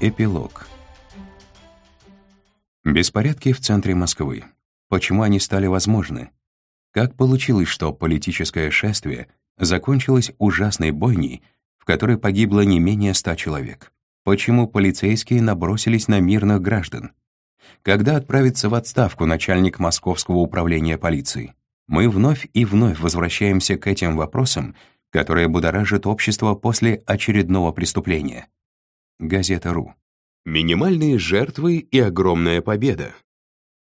Эпилог. Беспорядки в центре Москвы. Почему они стали возможны? Как получилось, что политическое шествие закончилось ужасной бойней, в которой погибло не менее ста человек? Почему полицейские набросились на мирных граждан? Когда отправится в отставку начальник Московского управления полиции? Мы вновь и вновь возвращаемся к этим вопросам, которые будоражат общество после очередного преступления. Газета «Ру». Минимальные жертвы и огромная победа.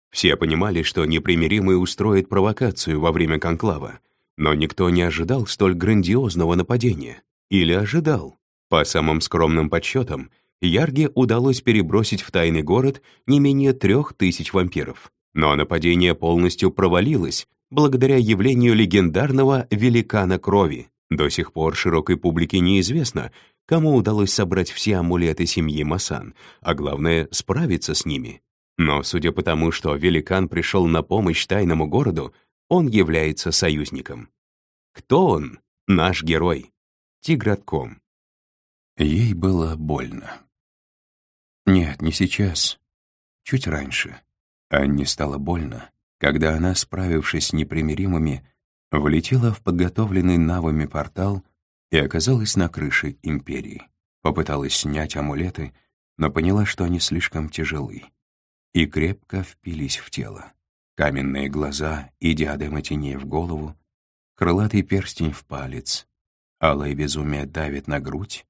Все понимали, что непримиримый устроит провокацию во время конклава, но никто не ожидал столь грандиозного нападения. Или ожидал. По самым скромным подсчетам, Ярге удалось перебросить в тайный город не менее трех тысяч вампиров. Но нападение полностью провалилось благодаря явлению легендарного «Великана крови». До сих пор широкой публике неизвестно, кому удалось собрать все амулеты семьи Масан, а главное — справиться с ними. Но судя по тому, что великан пришел на помощь тайному городу, он является союзником. Кто он? Наш герой. Тигратком. Ей было больно. Нет, не сейчас. Чуть раньше. Анне стало больно, когда она, справившись с непримиримыми, влетела в подготовленный навами портал и оказалась на крыше Империи. Попыталась снять амулеты, но поняла, что они слишком тяжелы, и крепко впились в тело. Каменные глаза и диадема теней в голову, крылатый перстень в палец, алое безумие давит на грудь,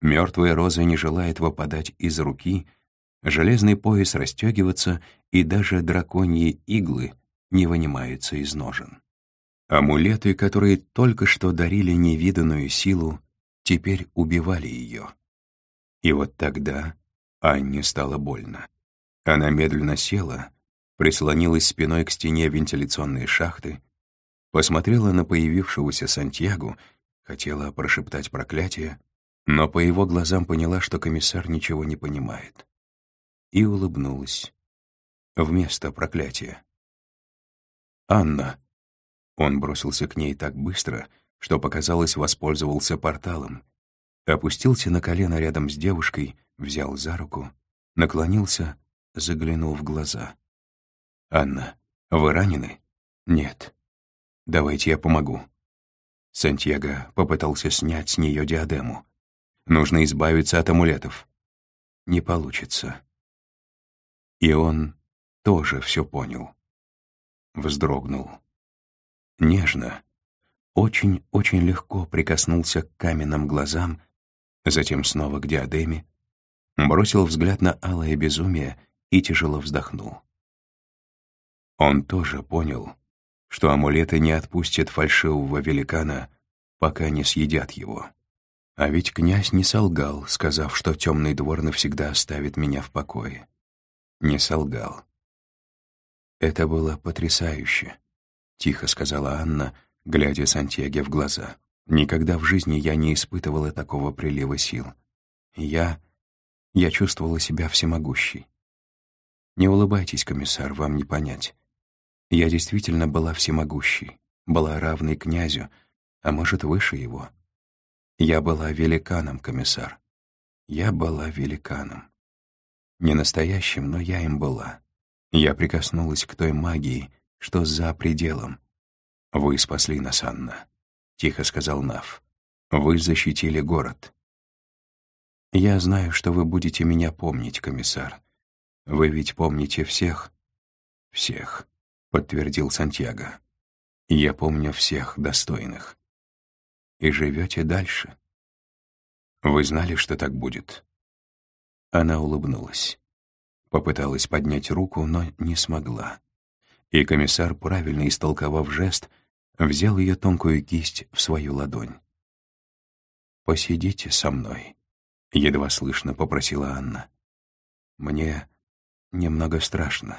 мертвая роза не желает выпадать из руки, железный пояс расстегиваться, и даже драконьи иглы не вынимаются из ножен. Амулеты, которые только что дарили невиданную силу, теперь убивали ее. И вот тогда Анне стало больно. Она медленно села, прислонилась спиной к стене вентиляционной шахты, посмотрела на появившегося Сантьягу, хотела прошептать проклятие, но по его глазам поняла, что комиссар ничего не понимает. И улыбнулась. Вместо проклятия. «Анна!» Он бросился к ней так быстро, что, показалось, воспользовался порталом. Опустился на колено рядом с девушкой, взял за руку, наклонился, заглянул в глаза. «Анна, вы ранены?» «Нет». «Давайте я помогу». Сантьяго попытался снять с нее диадему. «Нужно избавиться от амулетов». «Не получится». И он тоже все понял. Вздрогнул нежно, очень-очень легко прикоснулся к каменным глазам, затем снова к диадеме, бросил взгляд на алое безумие и тяжело вздохнул. Он тоже понял, что амулеты не отпустят фальшивого великана, пока не съедят его. А ведь князь не солгал, сказав, что темный двор навсегда оставит меня в покое. Не солгал. Это было потрясающе. — тихо сказала Анна, глядя Сантьяге в глаза. «Никогда в жизни я не испытывала такого прилива сил. Я... я чувствовала себя всемогущей. Не улыбайтесь, комиссар, вам не понять. Я действительно была всемогущей, была равной князю, а может, выше его. Я была великаном, комиссар. Я была великаном. Не настоящим, но я им была. Я прикоснулась к той магии, что за пределом. «Вы спасли нас, Анна», — тихо сказал Нав. «Вы защитили город». «Я знаю, что вы будете меня помнить, комиссар. Вы ведь помните всех?» «Всех», — подтвердил Сантьяго. «Я помню всех достойных». «И живете дальше?» «Вы знали, что так будет?» Она улыбнулась. Попыталась поднять руку, но не смогла и комиссар, правильно истолковав жест, взял ее тонкую кисть в свою ладонь. «Посидите со мной», — едва слышно попросила Анна. «Мне немного страшно».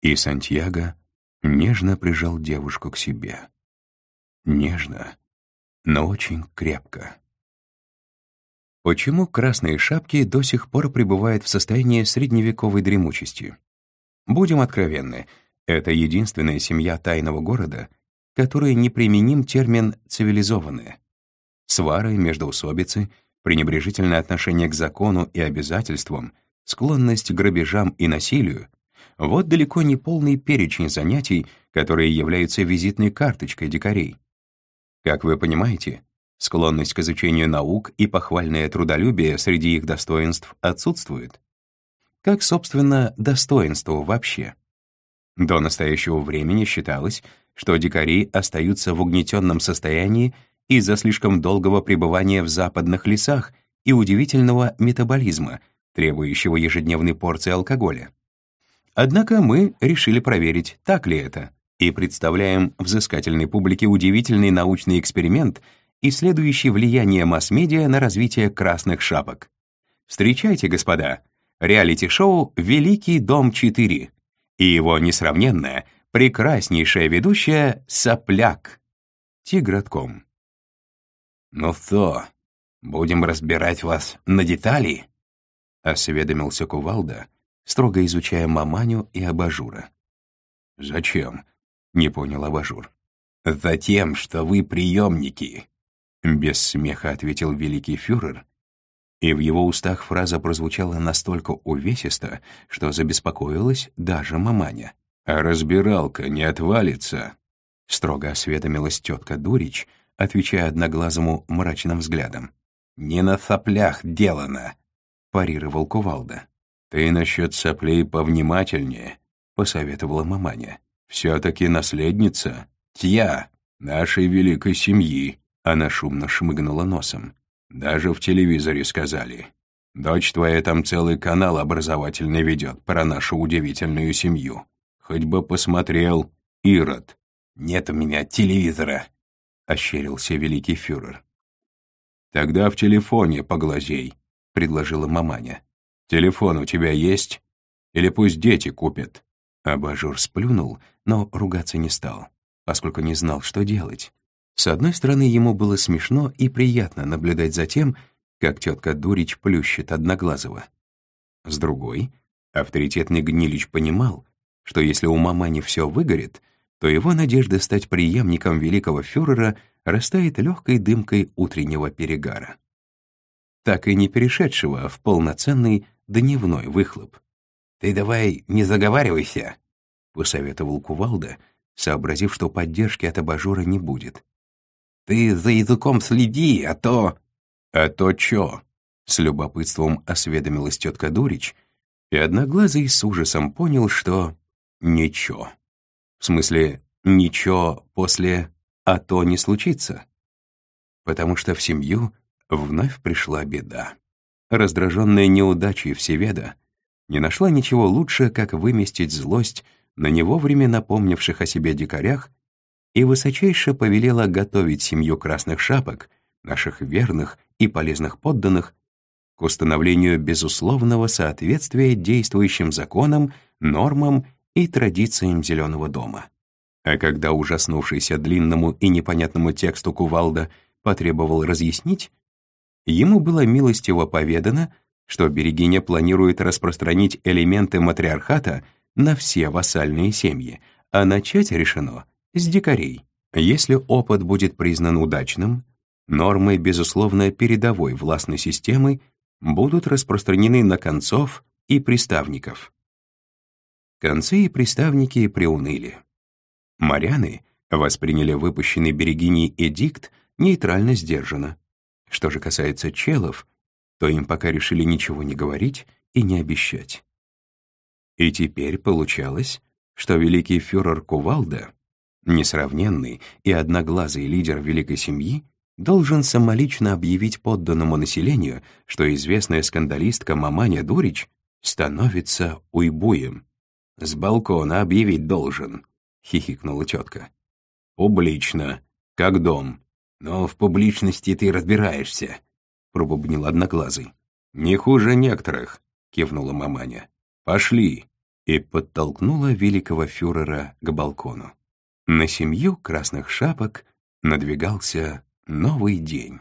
И Сантьяго нежно прижал девушку к себе. Нежно, но очень крепко. Почему красные шапки до сих пор пребывают в состоянии средневековой дремучести? Будем откровенны — это единственная семья тайного города, которой неприменим термин «цивилизованная». Свары, междоусобицы, пренебрежительное отношение к закону и обязательствам, склонность к грабежам и насилию — вот далеко не полный перечень занятий, которые являются визитной карточкой дикарей. Как вы понимаете, склонность к изучению наук и похвальное трудолюбие среди их достоинств отсутствует. Как, собственно, достоинство вообще? До настоящего времени считалось, что дикари остаются в угнетенном состоянии из-за слишком долгого пребывания в западных лесах и удивительного метаболизма, требующего ежедневной порции алкоголя. Однако мы решили проверить, так ли это, и представляем взыскательной публике удивительный научный эксперимент, исследующий влияние масс-медиа на развитие красных шапок. Встречайте, господа, реалити-шоу «Великий дом 4» и его несравненная, прекраснейшая ведущая Сопляк. Тигратком. «Ну что, будем разбирать вас на детали?» — осведомился Кувалда, строго изучая маманю и абажура. «Зачем?» — не понял абажур. «Затем, что вы приемники», — без смеха ответил великий фюрер, и в его устах фраза прозвучала настолько увесисто, что забеспокоилась даже маманя. «А разбиралка не отвалится?» — строго осведомилась тетка Дурич, отвечая одноглазому мрачным взглядом. «Не на соплях делано», — парировал кувалда. «Ты насчет соплей повнимательнее», — посоветовала маманя. «Все-таки наследница, тья, нашей великой семьи», — она шумно шмыгнула носом. «Даже в телевизоре сказали. Дочь твоя там целый канал образовательный ведет про нашу удивительную семью. Хоть бы посмотрел, Ирод». «Нет у меня телевизора», — ощерился великий фюрер. «Тогда в телефоне поглазей», — предложила маманя. «Телефон у тебя есть? Или пусть дети купят?» Абажур сплюнул, но ругаться не стал, поскольку не знал, что делать. С одной стороны, ему было смешно и приятно наблюдать за тем, как тетка Дурич плющит Одноглазого. С другой, авторитетный Гнилич понимал, что если у мамани все выгорит, то его надежда стать преемником великого фюрера растает легкой дымкой утреннего перегара. Так и не перешедшего в полноценный дневной выхлоп. «Ты давай не заговаривайся», — посоветовал Кувалда, сообразив, что поддержки от абажура не будет. «Ты за языком следи, а то...» «А то чё?» — с любопытством осведомилась тетка Дурич, и Одноглазый с ужасом понял, что... ничего. В смысле, ничего после «а то не случится». Потому что в семью вновь пришла беда. Раздраженная неудачей Всеведа не нашла ничего лучше, как выместить злость на него время напомнивших о себе дикарях и высочайше повелела готовить семью красных шапок, наших верных и полезных подданных, к установлению безусловного соответствия действующим законам, нормам и традициям Зеленого дома. А когда ужаснувшийся длинному и непонятному тексту Кувалда потребовал разъяснить, ему было милостиво поведано, что Берегиня планирует распространить элементы матриархата на все вассальные семьи, а начать решено с дикарей. Если опыт будет признан удачным, нормы, безусловно, передовой властной системы будут распространены на концов и приставников. Концы и приставники приуныли. Моряны восприняли выпущенный Берегиней эдикт нейтрально сдержанно. Что же касается челов, то им пока решили ничего не говорить и не обещать. И теперь получалось, что великий фюрер Кувалда, несравненный и одноглазый лидер великой семьи, должен самолично объявить подданному населению, что известная скандалистка Маманя Дурич становится уйбуем. «С балкона объявить должен», — хихикнула тетка. «Публично, как дом. Но в публичности ты разбираешься», — пробубнил Одноглазый. «Не хуже некоторых», — кивнула маманя. «Пошли», — и подтолкнула великого фюрера к балкону. На семью красных шапок надвигался новый день.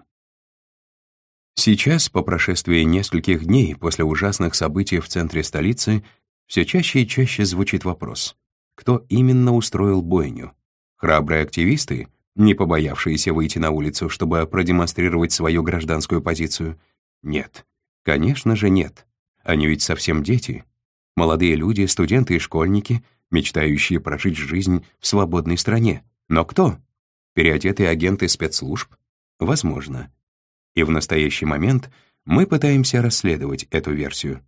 Сейчас, по прошествии нескольких дней после ужасных событий в центре столицы, все чаще и чаще звучит вопрос, кто именно устроил бойню? Храбрые активисты, не побоявшиеся выйти на улицу, чтобы продемонстрировать свою гражданскую позицию, Нет. Конечно же нет. Они ведь совсем дети. Молодые люди, студенты и школьники, мечтающие прожить жизнь в свободной стране. Но кто? Переодетые агенты спецслужб? Возможно. И в настоящий момент мы пытаемся расследовать эту версию.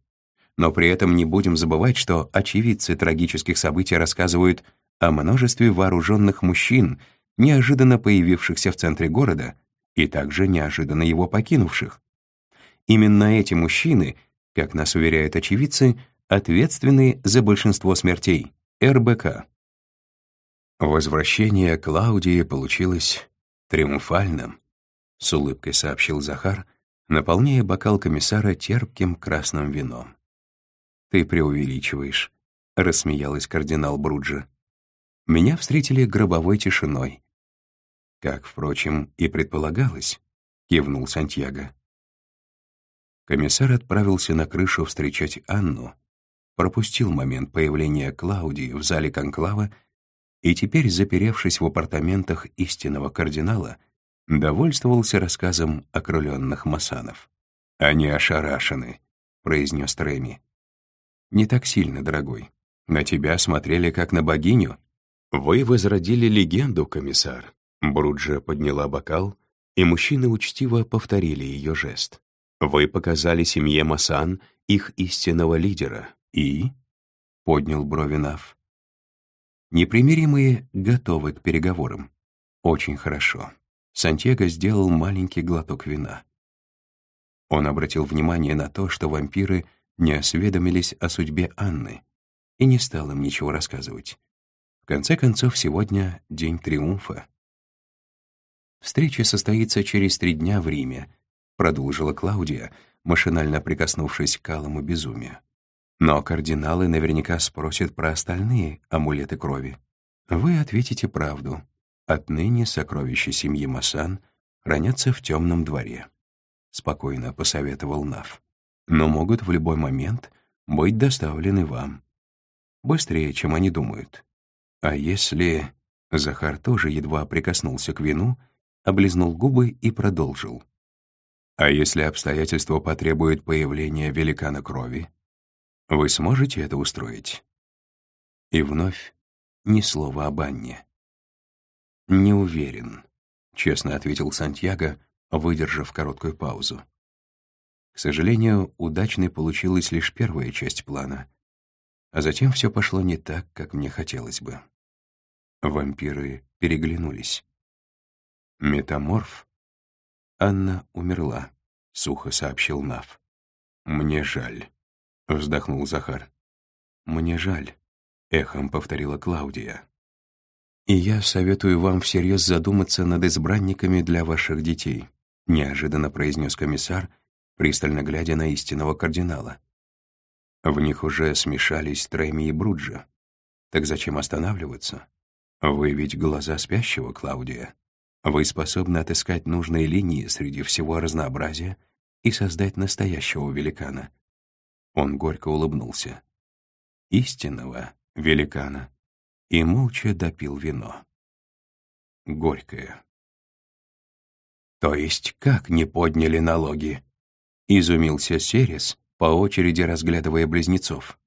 Но при этом не будем забывать, что очевидцы трагических событий рассказывают о множестве вооруженных мужчин, неожиданно появившихся в центре города и также неожиданно его покинувших. Именно эти мужчины, как нас уверяют очевидцы, ответственны за большинство смертей — РБК. Возвращение Клаудии получилось триумфальным, с улыбкой сообщил Захар, наполняя бокал комиссара терпким красным вином. «Ты преувеличиваешь», — рассмеялась кардинал Бруджи. «Меня встретили гробовой тишиной». «Как, впрочем, и предполагалось», — кивнул Сантьяго. Комиссар отправился на крышу встречать Анну, пропустил момент появления Клаудии в зале конклава и теперь, заперевшись в апартаментах истинного кардинала, довольствовался рассказом окрыленных масанов. «Они ошарашены», — произнес Треми. «Не так сильно, дорогой. На тебя смотрели как на богиню». «Вы возродили легенду, комиссар». Бруджа подняла бокал, и мужчины учтиво повторили ее жест. «Вы показали семье Масан их истинного лидера. И?» — поднял брови Нав. «Непримиримые готовы к переговорам. Очень хорошо». Сантьяго сделал маленький глоток вина. Он обратил внимание на то, что вампиры не осведомились о судьбе Анны и не стал им ничего рассказывать. В конце концов, сегодня день триумфа. «Встреча состоится через три дня в Риме», — продолжила Клаудия, машинально прикоснувшись к алому безумию. «Но кардиналы наверняка спросят про остальные амулеты крови. Вы ответите правду, Отныне сокровища семьи Масан хранятся в темном дворе. Спокойно посоветовал Нав. Но могут в любой момент быть доставлены вам. Быстрее, чем они думают. А если... Захар тоже едва прикоснулся к вину, облизнул губы и продолжил. А если обстоятельства потребуют появления великана крови, вы сможете это устроить? И вновь ни слова об Анне. «Не уверен», — честно ответил Сантьяго, выдержав короткую паузу. К сожалению, удачной получилась лишь первая часть плана, а затем все пошло не так, как мне хотелось бы. Вампиры переглянулись. «Метаморф?» «Анна умерла», — сухо сообщил Нав. «Мне жаль», — вздохнул Захар. «Мне жаль», — эхом повторила Клаудия. И я советую вам всерьез задуматься над избранниками для ваших детей», неожиданно произнес комиссар, пристально глядя на истинного кардинала. В них уже смешались Трэми и Бруджа. Так зачем останавливаться? Вы ведь глаза спящего, Клаудия. Вы способны отыскать нужные линии среди всего разнообразия и создать настоящего великана. Он горько улыбнулся. Истинного великана и молча допил вино. Горькое. «То есть как не подняли налоги?» — изумился Серес, по очереди разглядывая близнецов.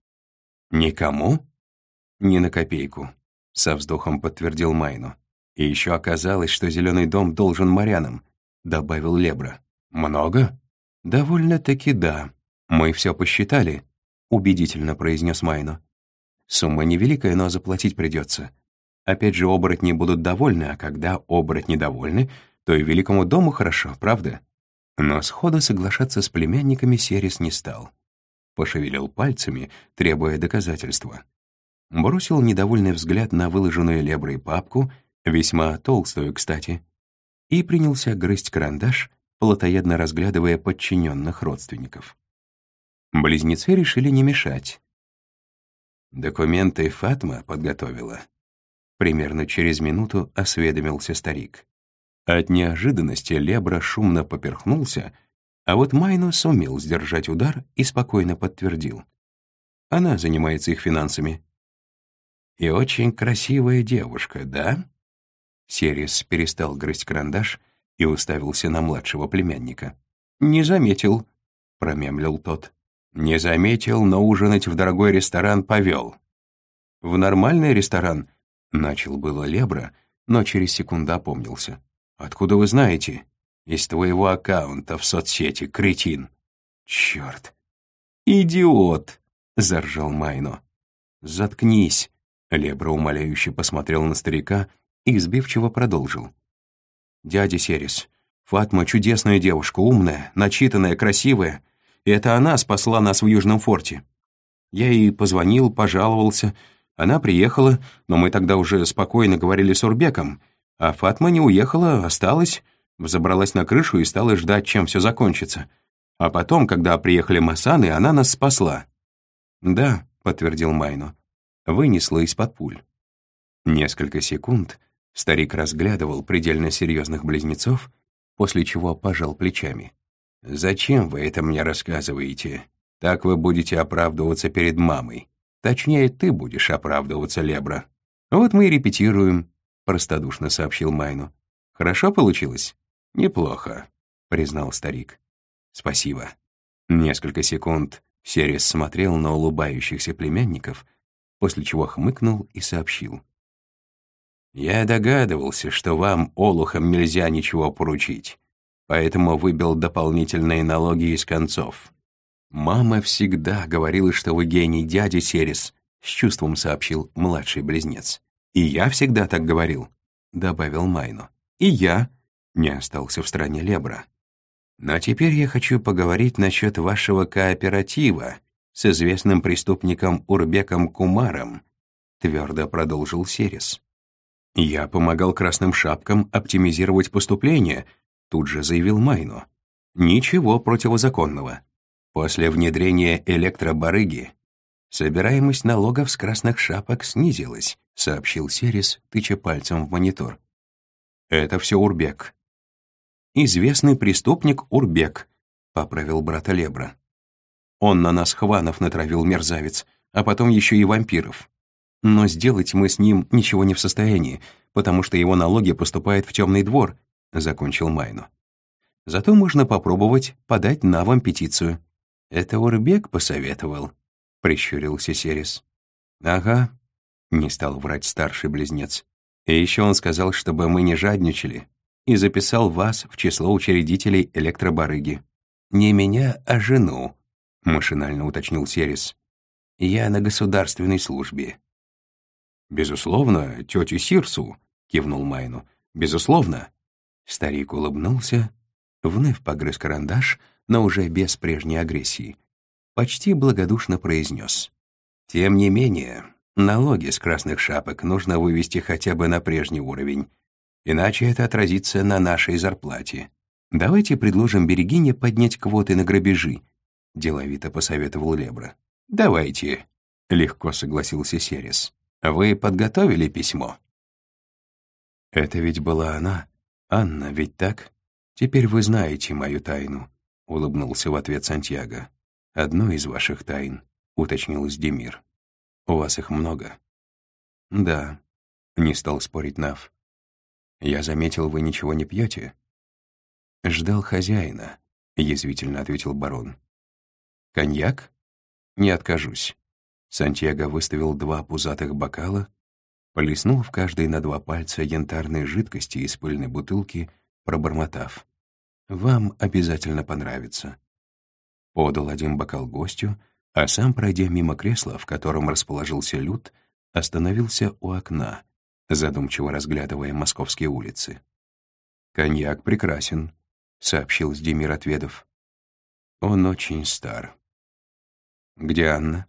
«Никому?» «Ни на копейку», — со вздохом подтвердил Майну. «И еще оказалось, что зеленый дом должен морянам», — добавил Лебра. «Много?» «Довольно-таки да. Мы все посчитали», — убедительно произнес Майну. Сумма невеликая, но заплатить придется. Опять же, оборотни будут довольны, а когда оборотни довольны, то и великому дому хорошо, правда? Но сходу соглашаться с племянниками Серис не стал. Пошевелил пальцами, требуя доказательства. Бросил недовольный взгляд на выложенную леброй папку, весьма толстую, кстати, и принялся грызть карандаш, плотоядно разглядывая подчиненных родственников. Близнецы решили не мешать, Документы Фатма подготовила. Примерно через минуту осведомился старик. От неожиданности Лебра шумно поперхнулся, а вот Майну сумел сдержать удар и спокойно подтвердил. Она занимается их финансами. «И очень красивая девушка, да?» Серис перестал грызть карандаш и уставился на младшего племянника. «Не заметил», промемлил тот. «Не заметил, но ужинать в дорогой ресторан повел». «В нормальный ресторан?» — начал было Лебра, но через секунду опомнился. «Откуда вы знаете?» «Из твоего аккаунта в соцсети, кретин». «Черт!» «Идиот!» — заржал Майно. «Заткнись!» — Лебра умоляюще посмотрел на старика и избивчиво продолжил. «Дядя Серис, Фатма — чудесная девушка, умная, начитанная, красивая, и это она спасла нас в Южном форте. Я ей позвонил, пожаловался, она приехала, но мы тогда уже спокойно говорили с Урбеком, а Фатма не уехала, осталась, взобралась на крышу и стала ждать, чем все закончится. А потом, когда приехали Масаны, она нас спасла. «Да», — подтвердил Майно, — вынесла из-под пуль. Несколько секунд старик разглядывал предельно серьезных близнецов, после чего пожал плечами. «Зачем вы это мне рассказываете? Так вы будете оправдываться перед мамой. Точнее, ты будешь оправдываться, Лебра. Вот мы и репетируем», — простодушно сообщил Майну. «Хорошо получилось?» «Неплохо», — признал старик. «Спасибо». Несколько секунд Серис смотрел на улыбающихся племянников, после чего хмыкнул и сообщил. «Я догадывался, что вам, олухам, нельзя ничего поручить, поэтому выбил дополнительные налоги из концов. Мама всегда говорила, что вы гений дяди Серис», — с чувством сообщил младший близнец. «И я всегда так говорил», — добавил Майну. «И я», — не остался в стране Лебра. «Но теперь я хочу поговорить насчет вашего кооператива с известным преступником Урбеком Кумаром», — твердо продолжил Серис. «Я помогал красным шапкам оптимизировать поступление», — тут же заявил Майну. «Ничего противозаконного. После внедрения электробарыги собираемость налогов с красных шапок снизилась», — сообщил Серис, тыча пальцем в монитор. «Это все Урбек». «Известный преступник Урбек», — поправил брата Лебра. «Он на нас хванов натравил, мерзавец, а потом еще и вампиров. Но сделать мы с ним ничего не в состоянии, потому что его налоги поступают в темный двор», — закончил Майну. «Зато можно попробовать подать на вам петицию». «Это Урбек посоветовал», — прищурился Серис. «Ага», — не стал врать старший близнец. «И еще он сказал, чтобы мы не жадничали, и записал вас в число учредителей электробарыги». «Не меня, а жену», — машинально уточнил Серис. «Я на государственной службе». «Безусловно, тетю Сирсу», — кивнул Майну. «Безусловно». Старик улыбнулся, вновь погрыз карандаш, но уже без прежней агрессии. Почти благодушно произнес. «Тем не менее, налоги с красных шапок нужно вывести хотя бы на прежний уровень, иначе это отразится на нашей зарплате. Давайте предложим Берегине поднять квоты на грабежи», — деловито посоветовал Лебра. «Давайте», — легко согласился Серес. Вы подготовили письмо?» «Это ведь была она, Анна, ведь так? Теперь вы знаете мою тайну», — улыбнулся в ответ Сантьяго. «Одну из ваших тайн», — уточнил Демир. «У вас их много?» «Да», — не стал спорить Нав. «Я заметил, вы ничего не пьете?» «Ждал хозяина», — язвительно ответил барон. «Коньяк? Не откажусь». Сантьяго выставил два пузатых бокала, полиснул в каждый на два пальца янтарной жидкости из пыльной бутылки, пробормотав. «Вам обязательно понравится». Подал один бокал гостю, а сам, пройдя мимо кресла, в котором расположился Люд, остановился у окна, задумчиво разглядывая московские улицы. «Коньяк прекрасен», — сообщил Сдемир Отведов. «Он очень стар». «Где Анна?»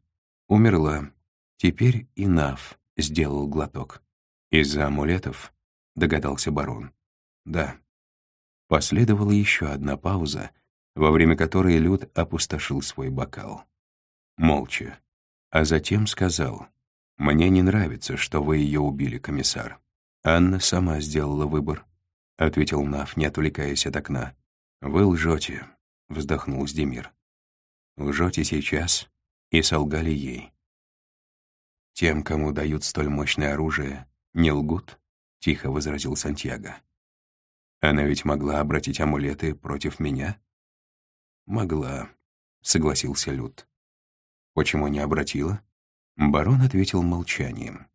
Умерла. Теперь и Нав сделал глоток. Из-за амулетов, догадался барон. Да. Последовала еще одна пауза, во время которой Люд опустошил свой бокал. Молча. А затем сказал, «Мне не нравится, что вы ее убили, комиссар». «Анна сама сделала выбор», — ответил Нав, не отвлекаясь от окна. «Вы лжете», — вздохнул Сдемир. «Лжете сейчас, и солгали ей. «Тем, кому дают столь мощное оружие, не лгут», — тихо возразил Сантьяго. «Она ведь могла обратить амулеты против меня?» «Могла», согласился Люд. Почему не обратила? Барон ответил молчанием.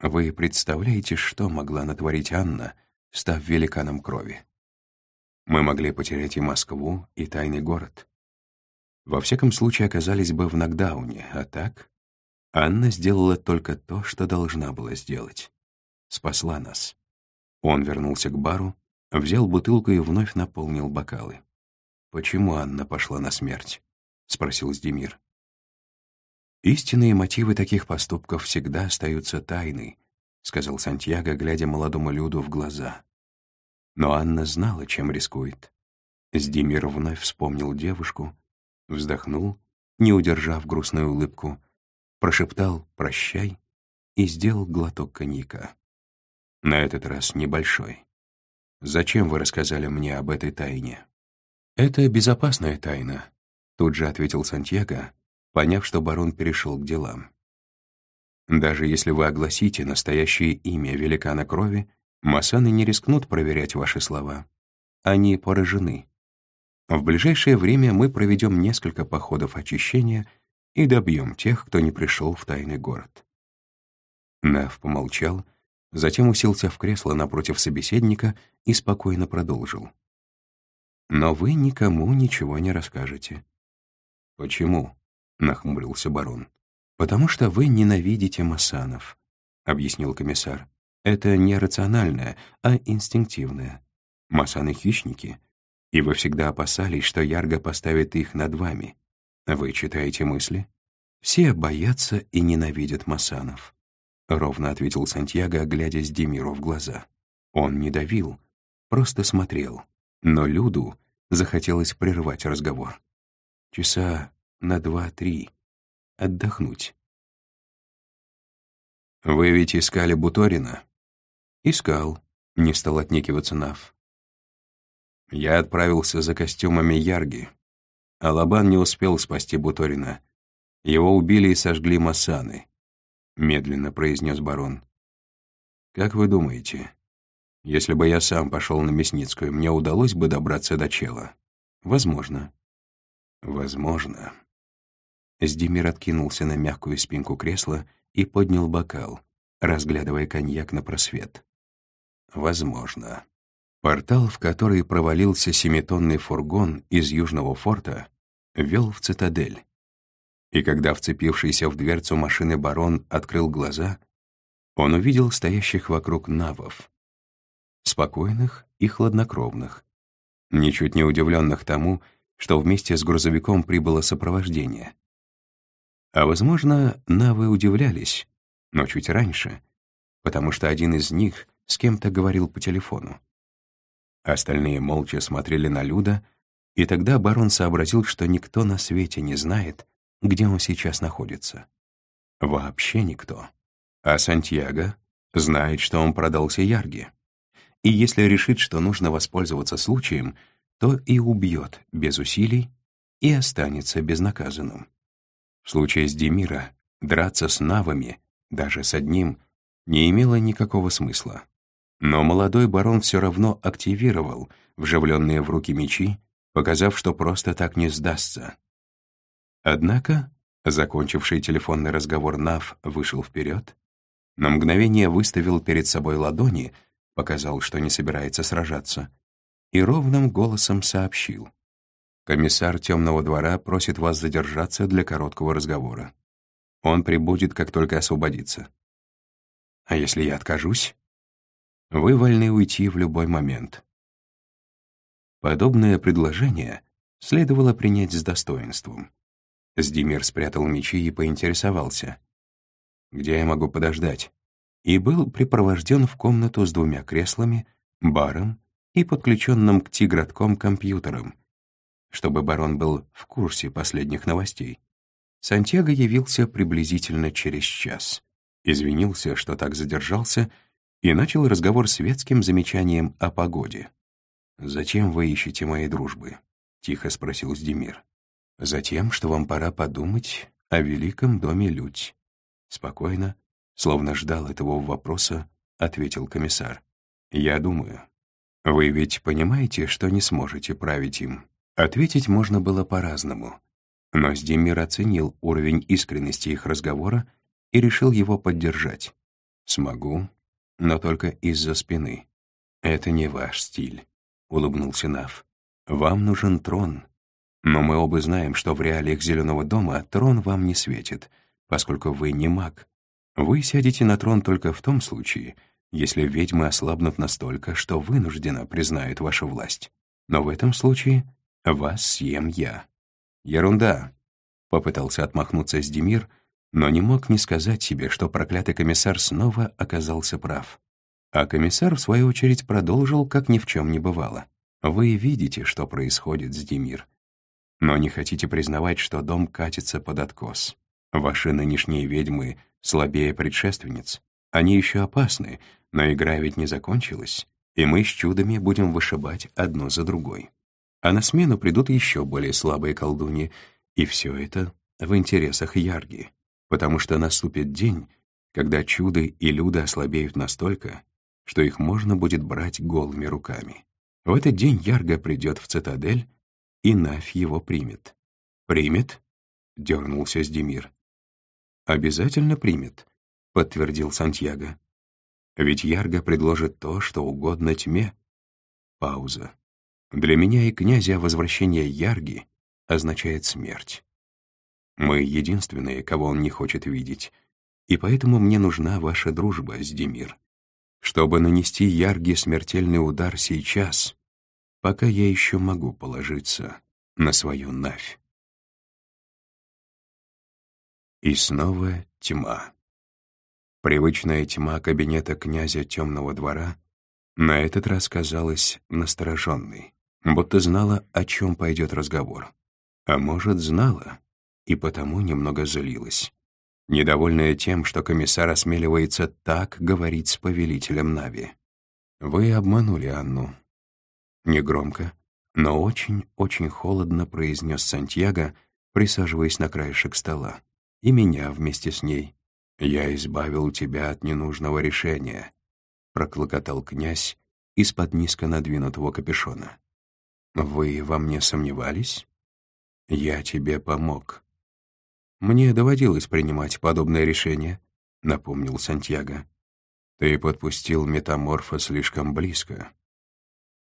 Вы представляете, что могла натворить Анна, став великаном крови? Мы могли потерять и Москву, и тайный город. Во всяком случае, оказались бы в нокдауне, а так... Анна сделала только то, что должна была сделать. Спасла нас. Он вернулся к бару, взял бутылку и вновь наполнил бокалы. «Почему Анна пошла на смерть?» — спросил Сдемир. «Истинные мотивы таких поступков всегда остаются тайной», — сказал Сантьяго, глядя молодому Люду в глаза. Но Анна знала, чем рискует. Сдемир вновь вспомнил девушку, вздохнул, не удержав грустную улыбку, прошептал «прощай» и сделал глоток коньяка. На этот раз небольшой. «Зачем вы рассказали мне об этой тайне?» «Это безопасная тайна», — тут же ответил Сантьяго, поняв, что барон перешел к делам. «Даже если вы огласите настоящее имя великана крови, масаны не рискнут проверять ваши слова. Они поражены. В ближайшее время мы проведем несколько походов очищения и добьем тех, кто не пришел в тайный город». Нав помолчал, — затем уселся в кресло напротив собеседника и спокойно продолжил. «Но вы никому ничего не расскажете». «Почему?» — нахмурился барон. «Потому что вы ненавидите Масанов», — объяснил комиссар. «Это не рациональное, а инстинктивное. Масаны — хищники, и вы всегда опасались, что Ярго поставит их над вами. Вы читаете мысли? Все боятся и ненавидят Масанов. — ровно ответил Сантьяго, глядя с Демиру в глаза. Он не давил, просто смотрел. Но Люду захотелось прервать разговор. Часа на два-три. Отдохнуть. «Вы ведь искали Буторина?» «Искал», — не стал отнекиваться Нав. Я отправился за костюмами Ярги. Алабан не успел спасти Буторина. Его убили и сожгли Масаны медленно произнес барон. «Как вы думаете, если бы я сам пошел на Мясницкую, мне удалось бы добраться до чела?» «Возможно». «Возможно». Сдемир откинулся на мягкую спинку кресла и поднял бокал, разглядывая коньяк на просвет. «Возможно». Портал, в который провалился семитонный фургон из Южного форта, вел в цитадель. И когда вцепившийся в дверцу машины барон открыл глаза, он увидел стоящих вокруг навов. Спокойных и хладнокровных, ничуть не удивленных тому, что вместе с грузовиком прибыло сопровождение. А, возможно, навы удивлялись, но чуть раньше, потому что один из них с кем-то говорил по телефону. Остальные молча смотрели на Люда, и тогда барон сообразил, что никто на свете не знает, где он сейчас находится. Вообще никто. А Сантьяго знает, что он продался Ярге. И если решит, что нужно воспользоваться случаем, то и убьет без усилий и останется безнаказанным. В случае с Демира драться с навами, даже с одним, не имело никакого смысла. Но молодой барон все равно активировал вживленные в руки мечи, показав, что просто так не сдастся. Однако, закончивший телефонный разговор Нав вышел вперед, на мгновение выставил перед собой ладони, показал, что не собирается сражаться, и ровным голосом сообщил. «Комиссар Темного двора просит вас задержаться для короткого разговора. Он прибудет, как только освободится. А если я откажусь? Вы вольны уйти в любой момент». Подобное предложение следовало принять с достоинством. Сдимир спрятал мечи и поинтересовался. «Где я могу подождать?» И был припровожден в комнату с двумя креслами, баром и подключенным к тигротком компьютером, чтобы барон был в курсе последних новостей. Сантьяго явился приблизительно через час. Извинился, что так задержался, и начал разговор светским замечанием о погоде. «Зачем вы ищете моей дружбы?» — тихо спросил Сдемир. Затем, что вам пора подумать о великом доме Людь. Спокойно, словно ждал этого вопроса, ответил комиссар. Я думаю. Вы ведь понимаете, что не сможете править им? Ответить можно было по-разному. Но Сдемир оценил уровень искренности их разговора и решил его поддержать. «Смогу, но только из-за спины. Это не ваш стиль», — улыбнулся Нав. «Вам нужен трон. Но мы оба знаем, что в реалиях Зеленого дома трон вам не светит, поскольку вы не маг. Вы сядете на трон только в том случае, если ведьмы ослабнут настолько, что вынужденно признают вашу власть. Но в этом случае вас съем я». «Ерунда», — попытался отмахнуться Сдемир, но не мог не сказать себе, что проклятый комиссар снова оказался прав. А комиссар, в свою очередь, продолжил, как ни в чем не бывало. «Вы видите, что происходит с Демир. Но не хотите признавать, что дом катится под откос. Ваши нынешние ведьмы слабее предшественниц. Они еще опасны, но игра ведь не закончилась, и мы с чудами будем вышибать одно за другой. А на смену придут еще более слабые колдуньи, и все это в интересах Ярги, потому что наступит день, когда чуды и люды ослабеют настолько, что их можно будет брать голыми руками. В этот день Ярга придет в цитадель, и Навь его примет. «Примет?» — дернулся Сдемир. «Обязательно примет», — подтвердил Сантьяго. «Ведь Ярга предложит то, что угодно тьме». Пауза. «Для меня и князя возвращение Ярги означает смерть. Мы единственные, кого он не хочет видеть, и поэтому мне нужна ваша дружба, Сдемир, чтобы нанести Ярге смертельный удар сейчас, пока я еще могу положиться на свою Навь». И снова тьма. Привычная тьма кабинета князя темного двора на этот раз казалась настороженной, будто знала, о чем пойдет разговор. А может, знала, и потому немного злилась. Недовольная тем, что комиссар осмеливается так говорить с повелителем Нави. «Вы обманули Анну». Негромко, но очень-очень холодно произнес Сантьяго, присаживаясь на краешек стола и меня вместе с ней. «Я избавил тебя от ненужного решения», — проклокотал князь из-под низко надвинутого капюшона. «Вы во мне сомневались? Я тебе помог». «Мне доводилось принимать подобное решение», — напомнил Сантьяго. «Ты подпустил метаморфа слишком близко».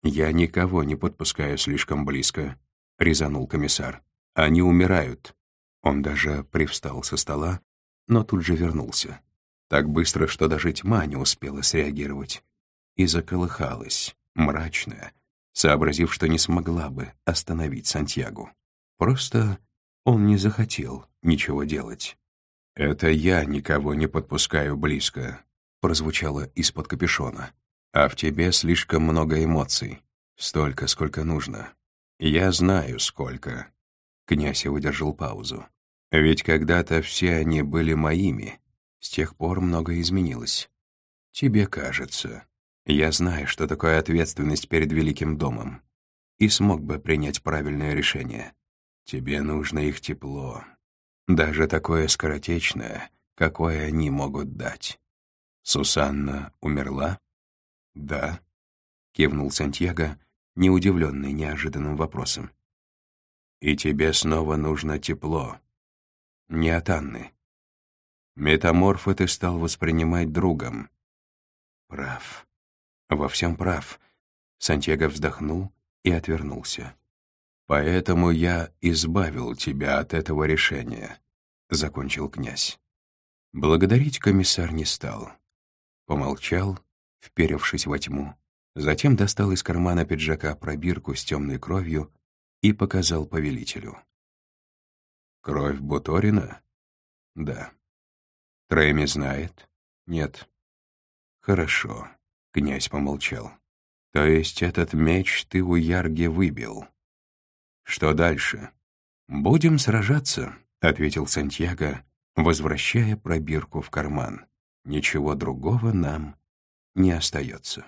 «Я никого не подпускаю слишком близко», — резанул комиссар. «Они умирают. Он даже привстал со стола, но тут же вернулся. Так быстро, что даже тьма не успела среагировать. И заколыхалась, мрачная, сообразив, что не смогла бы остановить Сантьягу. Просто он не захотел ничего делать. «Это я никого не подпускаю близко», — прозвучало из-под капюшона. «А в тебе слишком много эмоций. Столько, сколько нужно. Я знаю, сколько. Князь выдержал паузу. «Ведь когда-то все они были моими. С тех пор многое изменилось. Тебе кажется. Я знаю, что такое ответственность перед Великим домом. И смог бы принять правильное решение. Тебе нужно их тепло. Даже такое скоротечное, какое они могут дать. Сусанна умерла? Да, кивнул Сантьяго, неудивленный неожиданным вопросом. И тебе снова нужно тепло. Не от Анны. Метаморфа ты стал воспринимать другом. Прав. Во всем прав. Сантьяго вздохнул и отвернулся. «Поэтому я избавил тебя от этого решения», — закончил князь. Благодарить комиссар не стал. Помолчал, вперевшись во тьму, затем достал из кармана пиджака пробирку с темной кровью и показал повелителю. «Кровь Буторина?» «Да». «Трэми знает?» «Нет». «Хорошо», — князь помолчал. «То есть этот меч ты у Ярги выбил?» «Что дальше?» «Будем сражаться», — ответил Сантьяго, возвращая пробирку в карман. «Ничего другого нам не остается».